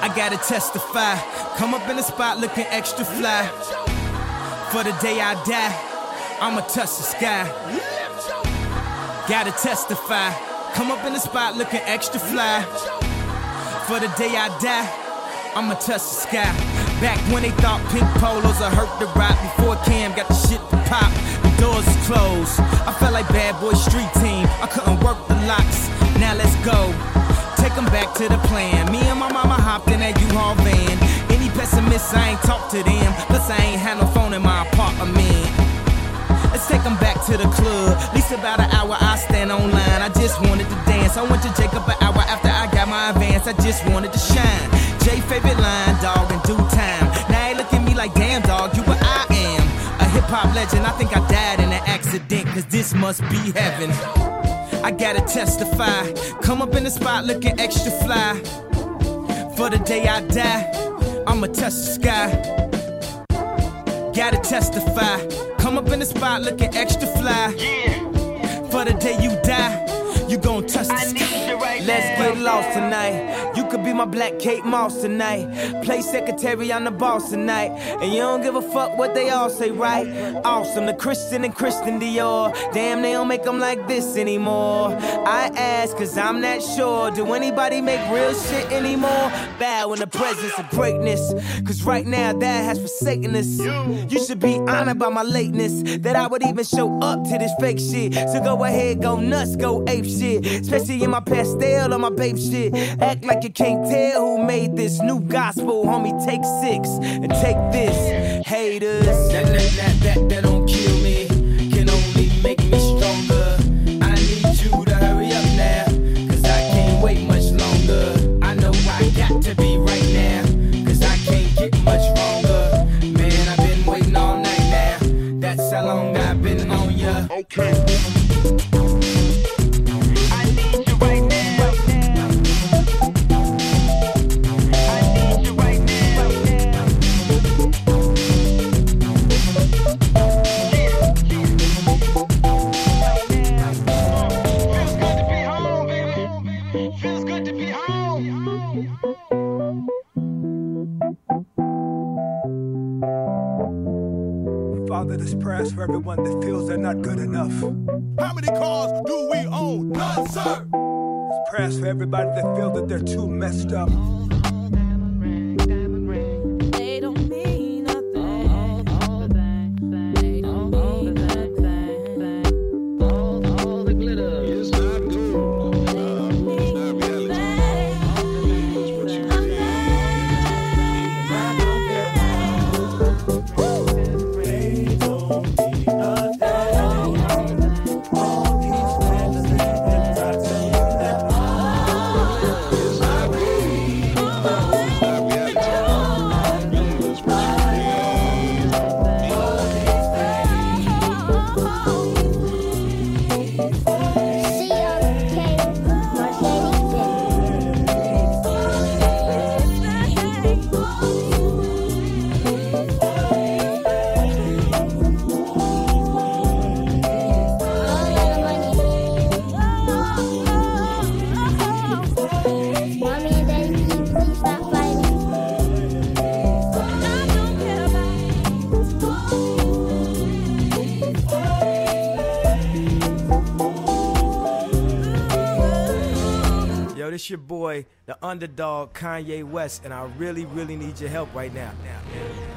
I gotta testify. Come up in the spot looking extra fly. For the day I die, I'ma touch the sky. Gotta testify. Come up in the spot looking extra fly. For the day I die, I'ma touch the sky. Back when they thought pink polos would hurt the ride before Cam got the shit to pop. The doors closed. I felt like bad boy street team. I couldn't work the locks. Now let's go. Take 'em back to the plan. Me and my mama hopped in that U-Haul van. Any pessimists, I ain't talk to them. Plus, I ain't had no phone in my apartment. Let's take 'em back to the club. At least about an hour I stand online. I just wanted to dance. I went to Jacob an hour after I got my advance. I just wanted to shine. Jay favorite line, dog, in due time. Now they look at me like, damn, dog, you what I am. A hip hop legend. I think I died in an accident, cause this must be heaven. I gotta testify. Come up in the spot looking extra fly. For the day I die, I'ma touch the sky. Gotta testify. Come up in the spot looking extra fly. For the day you die, you gon' touch the sky. Let's get lost tonight. Be my black Kate Moss tonight. Play secretary, I'm the boss tonight. And you don't give a fuck what they all say, right? Awesome, the Christian and Christian Dior. Damn, they don't make them like this anymore. I ask, cause I'm not sure. Do anybody make real shit anymore? Bow in the presence of greatness. Cause right now, that has forsaken us. You should be honored by my lateness. That I would even show up to this fake shit. So go ahead, go nuts, go ape shit. Especially in my Pastelle or my Bape shit. Act like you can't tell who made this new gospel. Homie, take six and take Father, this prayers for everyone that feels they're not good enough. How many cars do we own? None, sir. This prayers for everybody that feel that they're too messed up. This your boy, the underdog, Kanye West, and I really, really need your help right now, now.